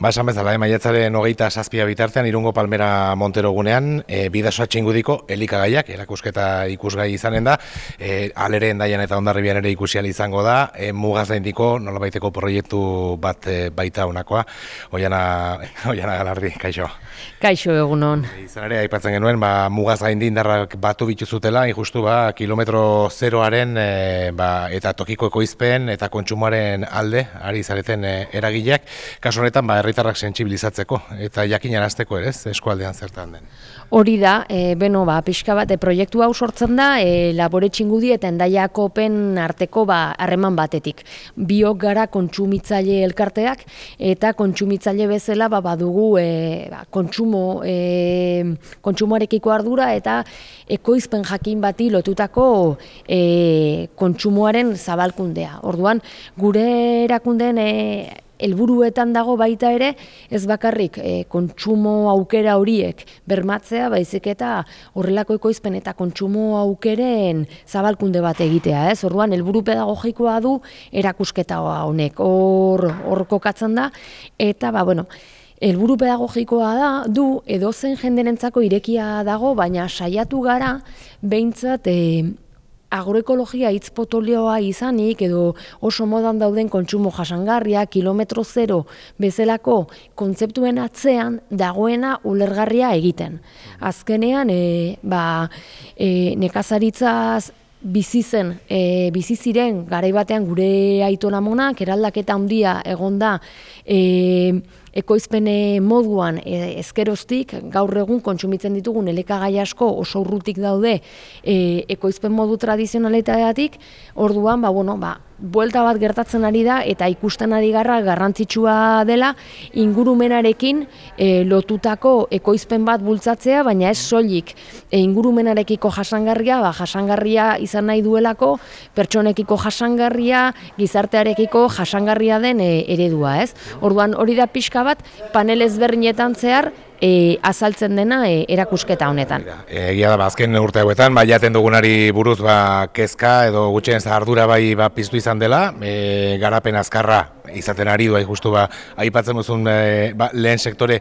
Ba, esan bezala, eh, maiatzaren hogeita zazpia bitartean, irungo palmera Montero gunean, e, bidasoa txingudiko elikagaiak, erakusketa ikusgai izanen da, e, alere endaian eta ondarribian ere ikusial izango da, e, mugaz da indiko, nola baiteko proiektu bat e, baita unakoa, oiana, oiana galardi, kaixo. Kaixo egunon. Izan ere, aipatzen genuen, ba, mugaz gaindi indarrak batu bituzutela, injustu ba, kilometro zeroaren e, ba, eta tokiko ekoizpen eta kontsumoaren alde, ari zareten e, eragileak, kasu honetan, ba, herritarrak sentsibilizatzeko eta jakinan hasteko ere, ez, eskualdean zertan den. Hori da, e, beno, ba, pixka bat, e, proiektu hau sortzen da, e, labore txingudi eta endaiako pen arteko ba, harreman batetik. Biok gara kontsumitzaile elkarteak eta kontsumitzaile bezala ba, badugu e, ba, kontsumo, e, kontsumoarekiko ardura eta ekoizpen jakin bati lotutako e, kontsumoaren zabalkundea. Orduan, gure erakundeen e, helburuetan dago baita ere ez bakarrik e, kontsumo aukera horiek bermatzea baizik eta horrelako ekoizpen eta kontsumo aukeren zabalkunde bat egitea, ez? Orduan helburu pedagogikoa du erakusketa honek. Hor hor kokatzen da eta ba bueno, Elburu pedagogikoa da, du, edozen jenderentzako irekia dago, baina saiatu gara, behintzat, e, agroekologia hitz potolioa izanik edo oso modan dauden kontsumo jasangarria, kilometro zero bezalako kontzeptuen atzean dagoena ulergarria egiten. Azkenean, e, ba, e, nekazaritzaz bizi zen, e, bizi ziren garai batean gure aitonamonak eraldaketa handia egonda e, ekoizpene moduan e, ezkeroztik gaur egun kontsumitzen ditugun elekagai asko oso urrutik daude e, ekoizpen modu tradizionaletatik orduan ba bueno ba buelta bat gertatzen ari da eta ikusten ari garra garrantzitsua dela ingurumenarekin e, lotutako ekoizpen bat bultzatzea, baina ez soilik e, ingurumenarekiko jasangarria, ba, jasangarria izan nahi duelako, pertsonekiko jasangarria, gizartearekiko jasangarria den e, eredua, ez? Orduan hori da pixka bat, panel ezberdinetan zehar, e, azaltzen dena e, erakusketa honetan. Egia da, ba, azken urte hauetan, ba, jaten dugunari buruz ba, kezka edo gutxen zahardura bai ba, piztu izan dela, e, garapen azkarra izaten ari du, justu ba, aipatzen duzun e, ba, lehen sektore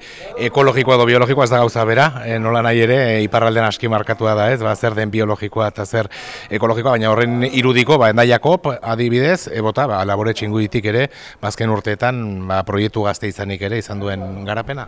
ekologikoa edo biologikoa ez da gauza bera, e, nola nahi ere, e, iparralden aski markatua da ez, ba, zer den biologikoa eta zer ekologikoa, baina horren irudiko, ba, endaiako adibidez, ebota, ba, labore txinguitik ere, bazken ba, urteetan, ba, proiektu gazte izanik ere, izan duen garapena.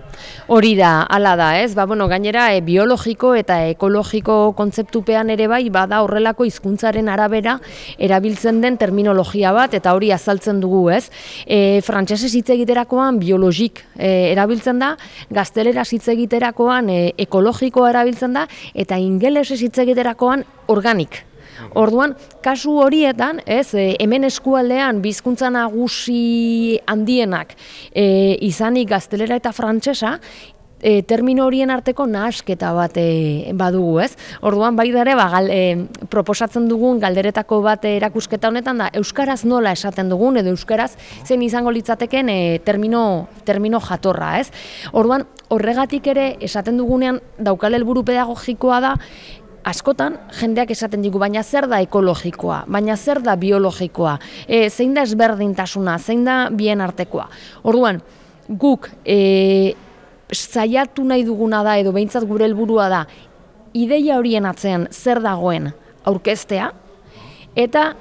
Hori da, hala da, ez, ba, bueno, gainera, e, biologiko eta ekologiko kontzeptupean ere bai, bada horrelako hizkuntzaren arabera, erabiltzen den terminologia bat, eta hori azaltzen dugu, ez, e, frantsesez hitz egiterakoan biologik e, erabiltzen da, gaztelera hitz egiterakoan e, ekologikoa erabiltzen da, eta ingelesez hitz egiterakoan organik. Orduan, kasu horietan, ez, e, hemen eskualdean bizkuntza nagusi handienak e, izanik gaztelera eta frantsesa, e, termino horien arteko nahasketa bat e, badugu, ez? Orduan bai dare ba gal, e, proposatzen dugun galderetako bat erakusketa honetan da euskaraz nola esaten dugun edo euskaraz zen izango litzateken e, termino termino jatorra, ez? Orduan horregatik ere esaten dugunean daukal helburu pedagogikoa da askotan jendeak esaten digu baina zer da ekologikoa, baina zer da biologikoa, e, zein da ezberdintasuna, zein da bien artekoa. Orduan, guk e, saiatu nahi duguna da edo behintzat gure helburua da ideia horien atzean zer dagoen aurkeztea eta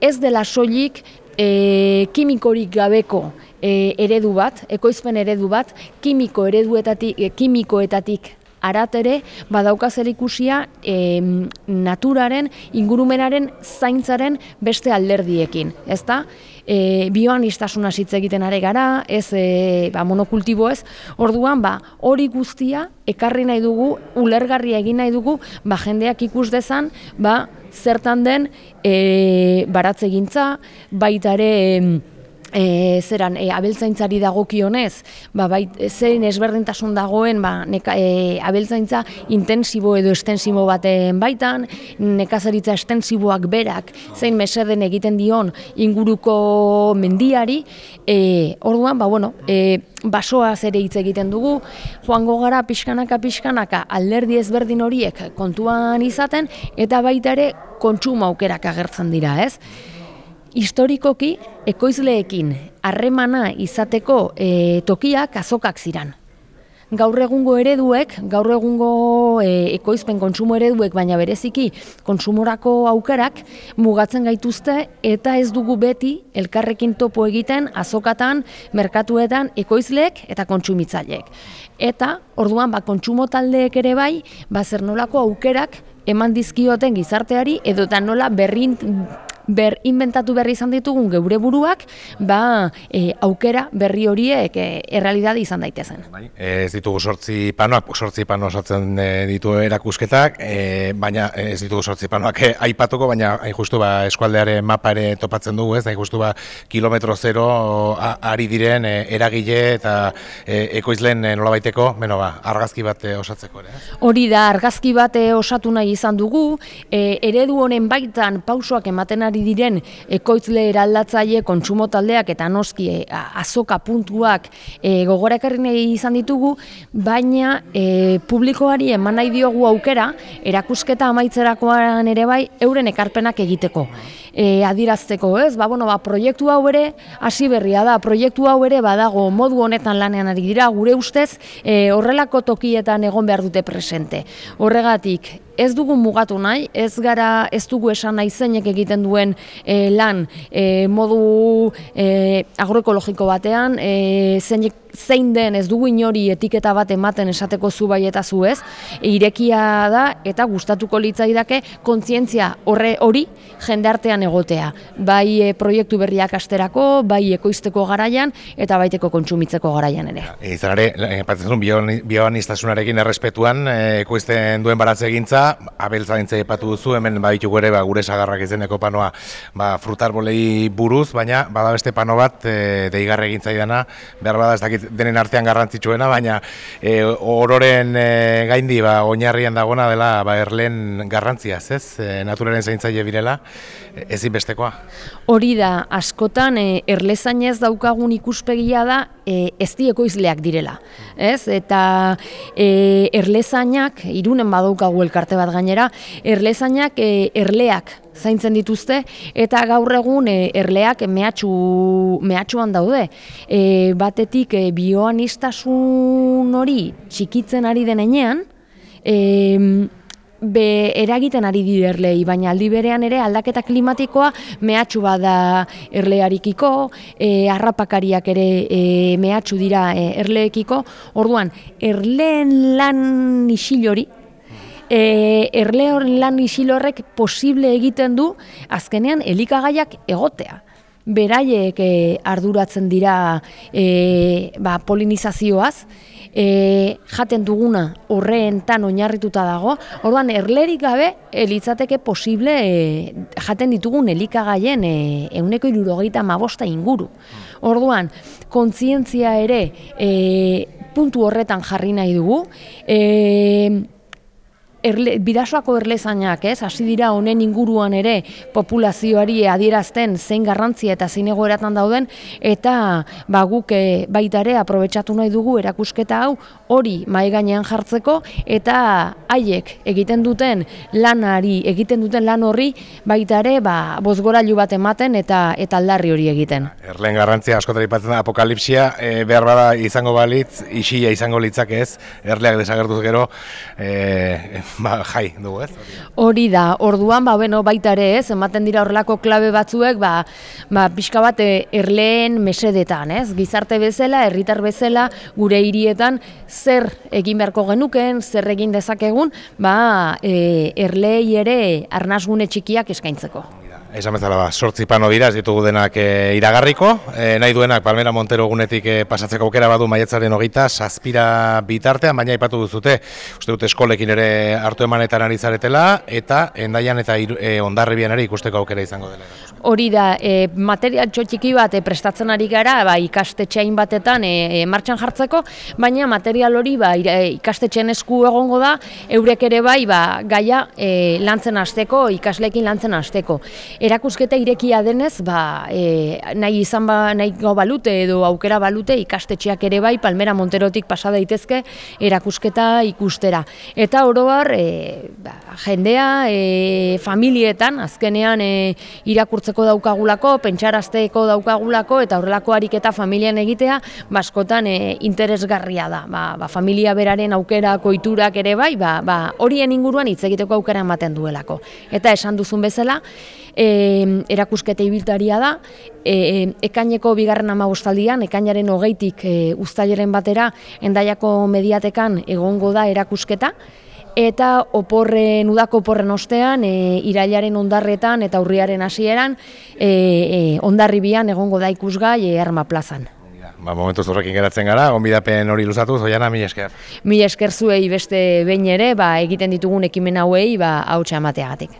ez dela soilik e, kimikorik gabeko e, eredu bat, ekoizpen eredu bat, kimiko ereduetatik, e, kimikoetatik arat ere badauka zer ikusia e, naturaren, ingurumenaren, zaintzaren beste alderdiekin, ezta? E, bioan istasuna hitz egiten are gara, ez e, ba, monokultibo ez, orduan ba, hori guztia ekarri nahi dugu, ulergarria egin nahi dugu, ba, jendeak ikus dezan, ba, zertan den e, baratzegintza, baita ere e, zeran e, abeltzaintzari dagokionez, ba bai zein ezberdintasun dagoen, ba neka, e, abeltzaintza intensibo edo estensibo baten baitan, nekazaritza estensiboak berak zein meseden egiten dion inguruko mendiari, e, orduan ba bueno, e, basoa zere hitz egiten dugu, joango gara pixkanaka pixkanaka alderdi ezberdin horiek kontuan izaten eta baita ere kontsumo aukerak agertzen dira, ez? Historikoki ekoizleekin harremana izateko e, tokiak azokak ziran. Gaur egungo ereduek, gaur egungo e, ekoizpen kontsumo ereduek, baina bereziki kontsumorako aukerak mugatzen gaituzte eta ez dugu beti elkarrekin topo egiten azokatan, merkatuetan ekoizleek eta kontsumitzaileek. Eta orduan ba kontsumo taldeek ere bai, ba zer nolako aukerak eman dizkioten gizarteari edo eta nola berrin ber inventatu berri izan ditugun geure buruak, ba, e, aukera berri horiek e, errealidade izan daitezen. Bai, ez ditugu sortzi panoak, sortzi pano osatzen e, ditu erakusketak, e, baina ez ditugu sortzi panoak e, aipatuko, baina hain justu ba, eskualdearen mapa ere topatzen dugu, ez, hain justu ba, kilometro zero a, ari diren e, eragile eta e, ekoizlen e, nolabaiteko, beno ba, argazki bat e, osatzeko ere. Hori da, argazki bat e, osatu nahi izan dugu, e, eredu honen baitan pausoak ematen ari diren ekoitzle eraldatzaile kontsumo taldeak eta noski e, azoka puntuak e, nahi izan ditugu, baina e, publikoari eman nahi diogu aukera erakusketa amaitzerakoan ere bai euren ekarpenak egiteko. E, adirazteko, ez? Ba, bueno, ba, proiektu hau ere hasi berria da, proiektu hau ere badago modu honetan lanean ari dira, gure ustez e, horrelako tokietan egon behar dute presente. Horregatik, ez dugu mugatu nahi, ez gara ez dugu esan nahi zeinek egiten duen e, lan e, modu e, agroekologiko batean, e, zeinek zein den ez dugu inori etiketa bat ematen esateko zu bai eta zu ez, irekia da eta gustatuko litzaidake kontzientzia horre hori jendartean egotea. Bai e, proiektu berriak asterako, bai ekoizteko garaian eta baiteko kontsumitzeko garaian ere. Izan ere, patzen bioanistasunarekin errespetuan, ekoizten duen baratze egintza, abeltzaintza epatu duzu, hemen baditugu ere ba, gure sagarrak izeneko panoa ba, frutarbolei buruz, baina bada beste pano bat e, deigarre egintzaidana, behar bada ez dakit denen artean garrantzitsuena, baina e, ororen e, gaindi ba, oinarrian dagona dela ba, erlen garrantziaz, ez? E, naturaren zaintzaile birela, ezin bestekoa. Hori da, askotan e, erlezainez daukagun ikuspegia da e, ez izleak direla. Ez? Eta e, erlezainak, irunen badaukagu elkarte bat gainera, erlezainak e, erleak zaintzen dituzte eta gaur egun e, erleak mehatxu, mehatxuan daude. E, batetik e, bioanistasun hori txikitzen ari denean, e, be eragiten ari dire erlei, baina aldi berean ere aldaketa klimatikoa mehatxu bada erlearikiko, e, arrapakariak ere e, mehatxu dira e, erleekiko, orduan, erleen lan isil hori, e, erle lan isil horrek posible egiten du azkenean elikagaiak egotea. Beraiek e, arduratzen dira e, ba, polinizazioaz, e, jaten duguna horreentan oinarrituta dago, orduan erlerik gabe elitzateke posible e, jaten ditugun elikagaien e, euneko irurogeita mabosta inguru. Orduan, kontzientzia ere e, puntu horretan jarri nahi dugu, e, erle, bidasoako erlezainak, ez, hasi dira honen inguruan ere populazioari adierazten zein garrantzia eta zein egoeratan dauden, eta ba, guk e, baita ere aprobetsatu nahi dugu erakusketa hau hori mai gainean jartzeko eta haiek egiten duten lanari, egiten duten lan horri baita ere ba, bozgorailu bat ematen eta eta aldarri hori egiten. Erlen garrantzia askotari patzen da apokalipsia, e, behar bada izango balitz, isila izango litzak ez, erleak desagertuz gero, e, ba, jai dugu ez? Hori da, orduan, ba, bueno, baita ere ez, ematen dira horrelako klabe batzuek, ba, ba, pixka bat eh, erleen mesedetan, ez? Gizarte bezala, herritar bezala, gure hirietan zer egin beharko genuken, zer egin dezakegun, ba, e, erlei ere arnazgune txikiak eskaintzeko. Esan bezala ba, sortzi pano dira, ez ditugu denak e, iragarriko, e, nahi duenak Palmera Montero gunetik e, pasatzeko aukera badu maietzaren hogeita, saspira bitartean, baina ipatu duzute, uste dute eskolekin ere hartu emanetan ari zaretela, eta endaian eta e, ondarribian ere ikusteko aukera izango dela. Hori da, e, material txotxiki bat e, prestatzen ari gara, ba, ikastetxeain batetan e, e, martxan jartzeko, baina material hori ba, ikastetxean esku egongo da, eurek ere bai ba, gaia e, lantzen hasteko, ikaslekin lantzen hasteko. Erakusketa irekia denez, ba, e, nahi izan ba, nahi balute edo aukera balute ikastetxeak ere bai, Palmera Monterotik pasa daitezke erakusketa ikustera. Eta oroar, e, ba, jendea, e, familietan, azkenean e, irakurtzeko daukagulako, pentsarazteko daukagulako, eta horrelako ariketa familian egitea, baskotan e, interesgarria da. Ba, ba, familia beraren aukera koiturak ere bai, ba, ba, horien inguruan hitz egiteko aukera ematen duelako. Eta esan duzun bezala, e, erakusketa ibiltaria da, e, ekaineko bigarren amabostaldian, ekainaren hogeitik e, uztaileren batera, endaiako mediatekan egongo da erakusketa, eta oporren udako oporren ostean e, irailaren ondarretan eta urriaren hasieran e, e, ondarribian egongo da ikusgai e, Arma plazan. Ba, momentu horrekin geratzen gara, onbidapen hori luzatu, zoiana, mi esker. Mi esker zuei beste behin ere, ba, egiten ditugun ekimen hauei, ba, hautsa emateagatik.